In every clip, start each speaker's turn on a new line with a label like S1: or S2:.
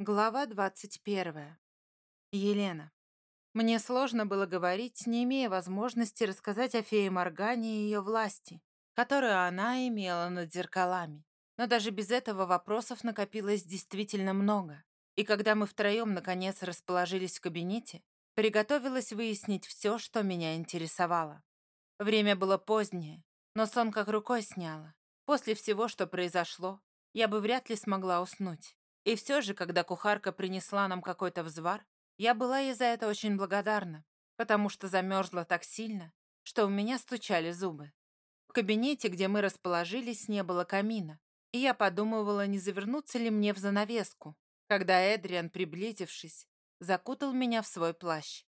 S1: Глава 21. Елена. Мне сложно было говорить, не имея возможности рассказать о фее Моргане и ее власти, которую она имела над зеркалами. Но даже без этого вопросов накопилось действительно много. И когда мы втроем наконец расположились в кабинете, приготовилась выяснить все, что меня интересовало. Время было позднее, но сон как рукой сняло. После всего, что произошло, я бы вряд ли смогла уснуть. И все же, когда кухарка принесла нам какой-то взвар, я была ей за это очень благодарна, потому что замерзла так сильно, что у меня стучали зубы. В кабинете, где мы расположились, не было камина, и я подумывала, не завернуться ли мне в занавеску, когда Эдриан, приблизившись, закутал меня в свой плащ.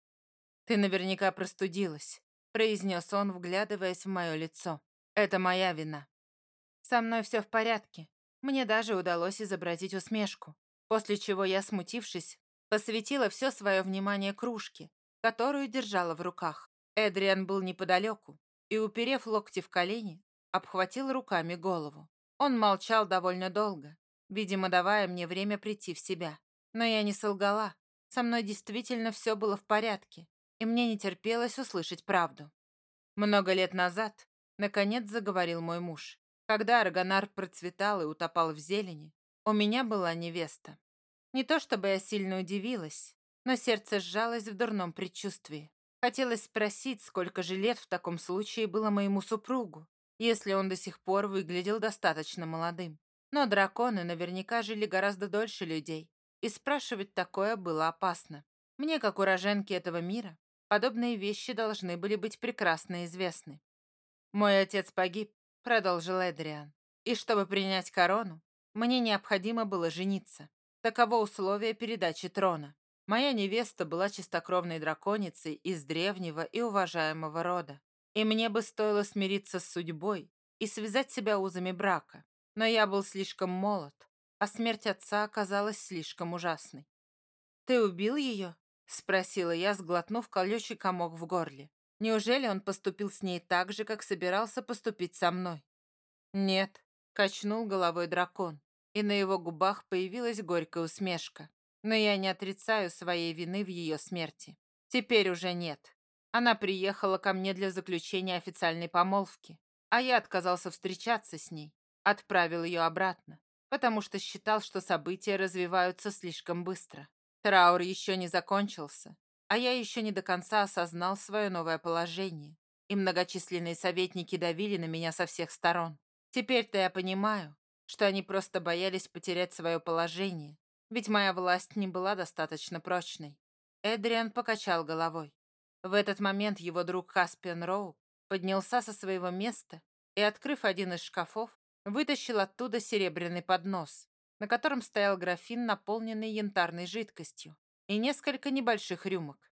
S1: «Ты наверняка простудилась», — произнес он, вглядываясь в мое лицо. «Это моя вина». «Со мной все в порядке», мне даже удалось изобразить усмешку, после чего я, смутившись, посвятила все свое внимание кружке, которую держала в руках. Эдриан был неподалеку и, уперев локти в колени, обхватил руками голову. Он молчал довольно долго, видимо, давая мне время прийти в себя. Но я не солгала. Со мной действительно все было в порядке, и мне не терпелось услышать правду. Много лет назад, наконец, заговорил мой муж. Когда Аргонар процветал и утопал в зелени, у меня была невеста. Не то чтобы я сильно удивилась, но сердце сжалось в дурном предчувствии. Хотелось спросить, сколько же лет в таком случае было моему супругу, если он до сих пор выглядел достаточно молодым. Но драконы наверняка жили гораздо дольше людей, и спрашивать такое было опасно. Мне, как уроженке этого мира, подобные вещи должны были быть прекрасно известны. Мой отец погиб, продолжил Эдриан. И чтобы принять корону, мне необходимо было жениться. Таково условие передачи трона. Моя невеста была чистокровной драконицей из древнего и уважаемого рода. И мне бы стоило смириться с судьбой и связать себя узами брака. Но я был слишком молод, а смерть отца оказалась слишком ужасной. «Ты убил ее?» — спросила я, сглотнув колючий комок в горле. Неужели он поступил с ней так же, как собирался поступить со мной? Нет, качнул головой дракон, и на его губах появилась горькая усмешка. Но я не отрицаю своей вины в ее смерти. Теперь уже нет. Она приехала ко мне для заключения официальной помолвки, а я отказался встречаться с ней, отправил ее обратно, потому что считал, что события развиваются слишком быстро. Траур еще не закончился, а я еще не до конца осознал свое новое положение, и многочисленные советники давили на меня со всех сторон. Теперь-то я понимаю, что они просто боялись потерять свое положение, ведь моя власть не была достаточно прочной. Эдриан покачал головой. В этот момент его друг Каспиан Роу поднялся со своего места и, открыв один из шкафов, вытащил оттуда серебряный поднос, на котором стоял графин, наполненный янтарной жидкостью и несколько небольших рюмок.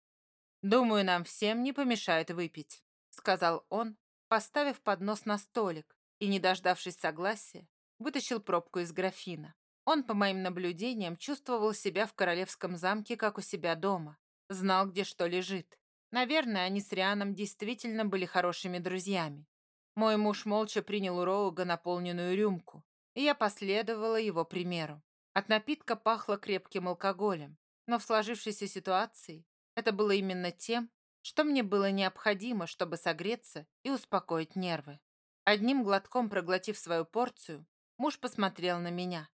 S1: «Думаю, нам всем не помешает выпить», — сказал он, поставив поднос на столик и, не дождавшись согласия, вытащил пробку из графина. Он, по моим наблюдениям, чувствовал себя в королевском замке, как у себя дома. Знал, где что лежит. Наверное, они с Рианом действительно были хорошими друзьями. Мой муж молча принял у Роуга наполненную рюмку, и я последовала его примеру. От напитка пахло крепким алкоголем, но в сложившейся ситуации это было именно тем, что мне было необходимо, чтобы согреться и успокоить нервы. Одним глотком проглотив свою порцию, муж посмотрел на меня.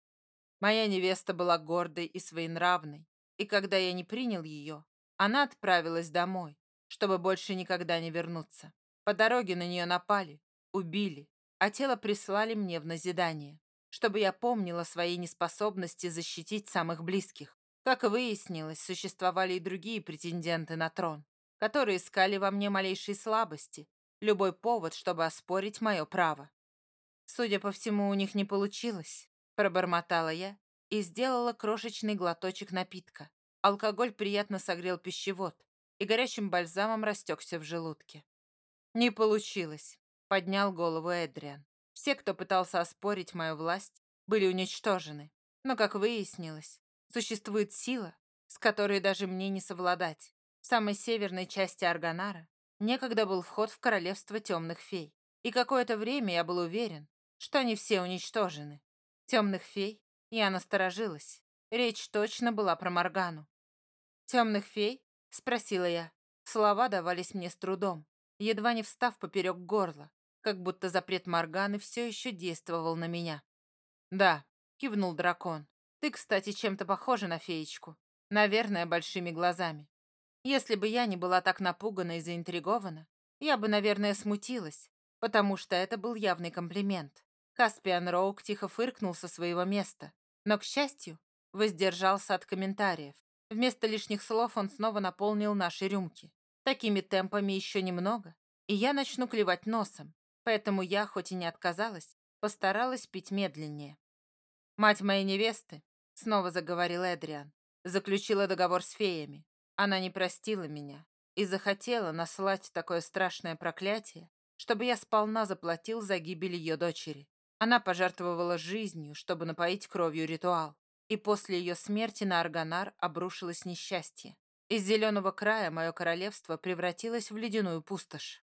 S1: Моя невеста была гордой и своенравной, и когда я не принял ее, она отправилась домой, чтобы больше никогда не вернуться. По дороге на нее напали, убили, а тело прислали мне в назидание, чтобы я помнила своей неспособности защитить самых близких. Как выяснилось, существовали и другие претенденты на трон, которые искали во мне малейшие слабости, любой повод, чтобы оспорить мое право. Судя по всему, у них не получилось, пробормотала я и сделала крошечный глоточек напитка. Алкоголь приятно согрел пищевод и горячим бальзамом растекся в желудке. «Не получилось», — поднял голову Эдриан. «Все, кто пытался оспорить мою власть, были уничтожены. Но, как выяснилось, Существует сила, с которой даже мне не совладать. В самой северной части Арганара некогда был вход в королевство темных фей. И какое-то время я был уверен, что они все уничтожены. Темных фей я насторожилась. Речь точно была про Моргану. «Темных фей?» — спросила я. Слова давались мне с трудом, едва не встав поперек горла, как будто запрет Морганы все еще действовал на меня. «Да», — кивнул дракон. «Ты, кстати, чем-то похожа на феечку. Наверное, большими глазами. Если бы я не была так напугана и заинтригована, я бы, наверное, смутилась, потому что это был явный комплимент. Каспиан Роук тихо фыркнул со своего места, но, к счастью, воздержался от комментариев. Вместо лишних слов он снова наполнил наши рюмки. Такими темпами еще немного, и я начну клевать носом, поэтому я, хоть и не отказалась, постаралась пить медленнее. «Мать моей невесты», — снова заговорил Эдриан, заключила договор с феями. Она не простила меня и захотела наслать такое страшное проклятие, чтобы я сполна заплатил за гибель ее дочери. Она пожертвовала жизнью, чтобы напоить кровью ритуал. И после ее смерти на Арганар обрушилось несчастье. Из зеленого края мое королевство превратилось в ледяную пустошь.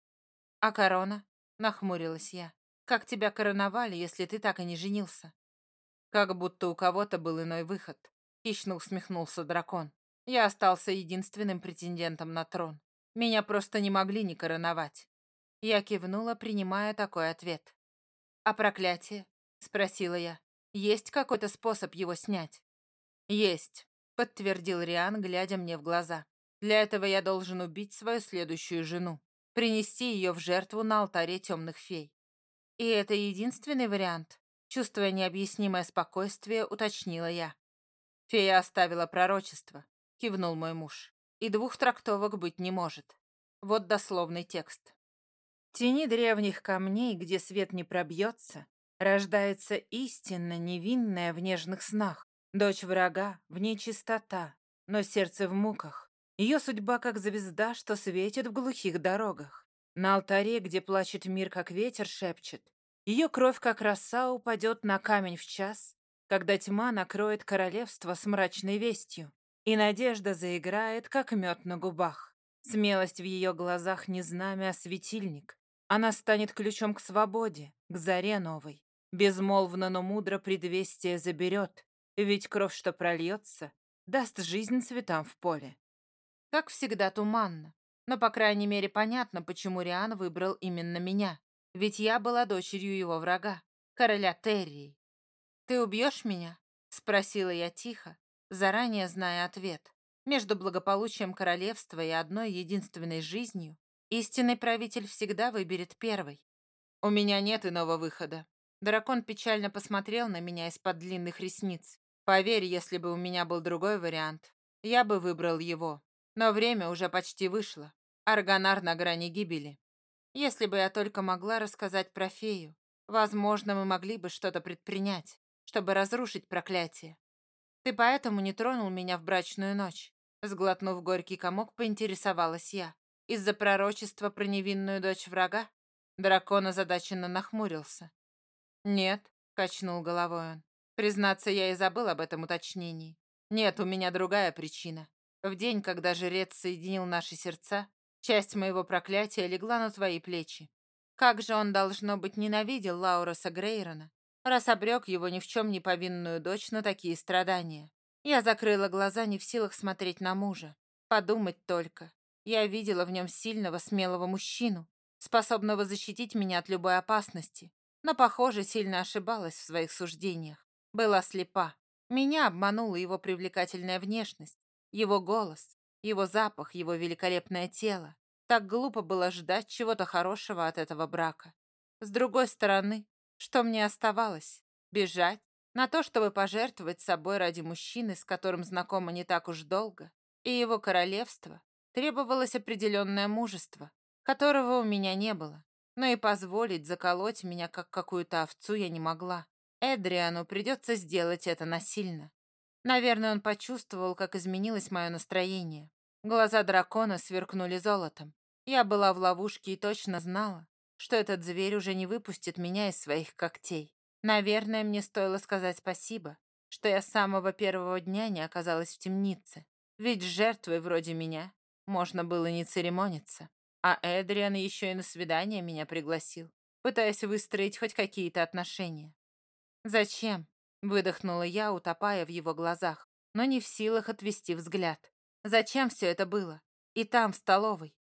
S1: «А корона?» — нахмурилась я. «Как тебя короновали, если ты так и не женился?» Как будто у кого-то был иной выход. Хищно усмехнулся дракон. Я остался единственным претендентом на трон. Меня просто не могли не короновать. Я кивнула, принимая такой ответ. «А проклятие?» — спросила я. «Есть какой-то способ его снять?» «Есть», — подтвердил Риан, глядя мне в глаза. «Для этого я должен убить свою следующую жену, принести ее в жертву на алтаре темных фей. И это единственный вариант?» Чувствуя необъяснимое спокойствие, уточнила я. «Фея оставила пророчество», — кивнул мой муж. «И двух трактовок быть не может. Вот дословный текст тени древних камней, где свет не пробьется, рождается истинно невинная в нежных снах. Дочь врага, в ней чистота, но сердце в муках. Ее судьба как звезда, что светит в глухих дорогах. На алтаре, где плачет мир, как ветер шепчет, ее кровь, как роса, упадет на камень в час, когда тьма накроет королевство с мрачной вестью, и надежда заиграет, как мед на губах. Смелость в ее глазах не знамя, а светильник, она станет ключом к свободе, к заре новой. Безмолвно, но мудро предвестие заберет, ведь кровь, что прольется, даст жизнь цветам в поле. Как всегда туманно, но, по крайней мере, понятно, почему Риан выбрал именно меня, ведь я была дочерью его врага, короля Террии. «Ты убьешь меня?» — спросила я тихо, заранее зная ответ. Между благополучием королевства и одной единственной жизнью Истинный правитель всегда выберет первый. У меня нет иного выхода. Дракон печально посмотрел на меня из-под длинных ресниц. Поверь, если бы у меня был другой вариант, я бы выбрал его. Но время уже почти вышло. Арганар на грани гибели. Если бы я только могла рассказать про фею, возможно, мы могли бы что-то предпринять, чтобы разрушить проклятие. Ты поэтому не тронул меня в брачную ночь. Сглотнув горький комок, поинтересовалась я. Из-за пророчества про невинную дочь врага? Дракон озадаченно нахмурился. «Нет», — качнул головой он. «Признаться, я и забыл об этом уточнении. Нет, у меня другая причина. В день, когда жрец соединил наши сердца, часть моего проклятия легла на твои плечи. Как же он, должно быть, ненавидел Лауроса Грейрона, раз обрек его ни в чем не повинную дочь на такие страдания. Я закрыла глаза, не в силах смотреть на мужа. Подумать только. Я видела в нем сильного, смелого мужчину, способного защитить меня от любой опасности, но, похоже, сильно ошибалась в своих суждениях. Была слепа. Меня обманула его привлекательная внешность, его голос, его запах, его великолепное тело. Так глупо было ждать чего-то хорошего от этого брака. С другой стороны, что мне оставалось? Бежать? На то, чтобы пожертвовать собой ради мужчины, с которым знакома не так уж долго, и его королевство, Требовалось определенное мужество, которого у меня не было. Но и позволить заколоть меня, как какую-то овцу, я не могла. Эдриану придется сделать это насильно. Наверное, он почувствовал, как изменилось мое настроение. Глаза дракона сверкнули золотом. Я была в ловушке и точно знала, что этот зверь уже не выпустит меня из своих когтей. Наверное, мне стоило сказать спасибо, что я с самого первого дня не оказалась в темнице. Ведь жертвой вроде меня можно было не церемониться. А Эдриан еще и на свидание меня пригласил, пытаясь выстроить хоть какие-то отношения. «Зачем?» — выдохнула я, утопая в его глазах. но не в силах отвести взгляд. Зачем все это было? И там, в столовой.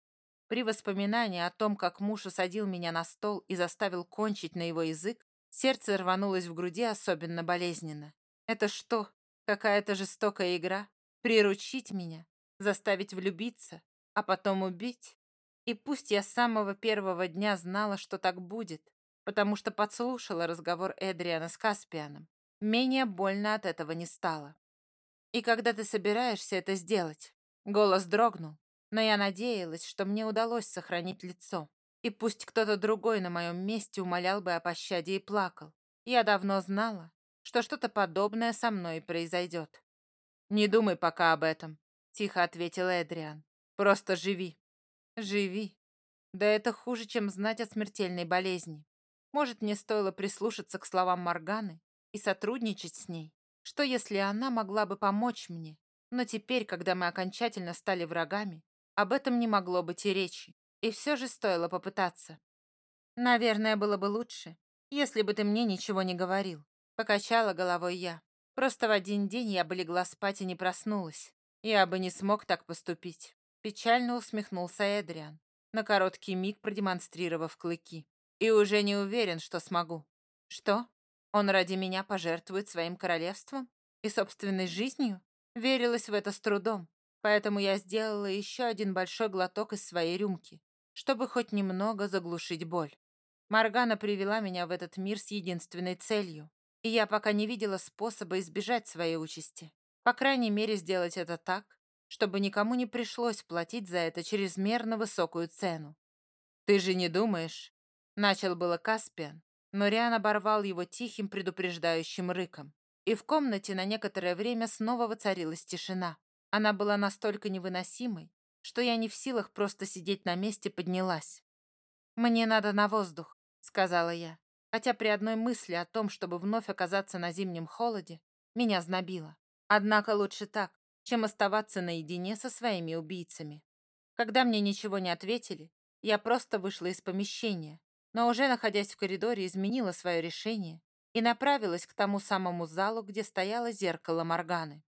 S1: При воспоминании о том, как муж осадил меня на стол и заставил кончить на его язык, сердце рванулось в груди особенно болезненно. Это что, какая-то жестокая игра? Приручить меня? Заставить влюбиться? А потом убить? И пусть я с самого первого дня знала, что так будет, потому что подслушала разговор Эдриана с Каспианом, менее больно от этого не стало. И когда ты собираешься это сделать? Голос дрогнул, но я надеялась, что мне удалось сохранить лицо. И пусть кто-то другой на моем месте умолял бы о пощаде и плакал, я давно знала, что что-то подобное со мной произойдет. «Не думай пока об этом», — тихо ответил Эдриан. «Просто живи». «Живи». Да это хуже, чем знать о смертельной болезни. Может, мне стоило прислушаться к словам Морганы и сотрудничать с ней? Что, если она могла бы помочь мне? Но теперь, когда мы окончательно стали врагами, об этом не могло быть и речи. И все же стоило попытаться. Наверное, было бы лучше, если бы ты мне ничего не говорил. Покачала головой я. Просто в один день я бы легла спать и не проснулась. Я бы не смог так поступить. Печально усмехнулся Эдриан, на короткий миг продемонстрировав клыки. И уже не уверен, что смогу. Что? Он ради меня пожертвует своим королевством и собственной жизнью? Верилась в это с трудом, поэтому я сделала еще один большой глоток из своей рюмки, чтобы хоть немного заглушить боль. Маргана привела меня в этот мир с единственной целью, и я пока не видела способа избежать своей участи. По крайней мере, сделать это так, чтобы никому не пришлось платить за это чрезмерно высокую цену. «Ты же не думаешь?» Начал было Каспиан, но Риан оборвал его тихим предупреждающим рыком и в комнате на некоторое время снова воцарилась тишина. Она была настолько невыносимой, что я не в силах просто сидеть на месте поднялась. «Мне надо на воздух», — сказала я, хотя при одной мысли о том, чтобы вновь оказаться на зимнем холоде, меня знобило. Однако лучше так, чем оставаться наедине со своими убийцами. Когда мне ничего не ответили, я просто вышла из помещения, но уже находясь в коридоре, изменила свое решение и направилась к тому самому залу, где стояло зеркало Морганы.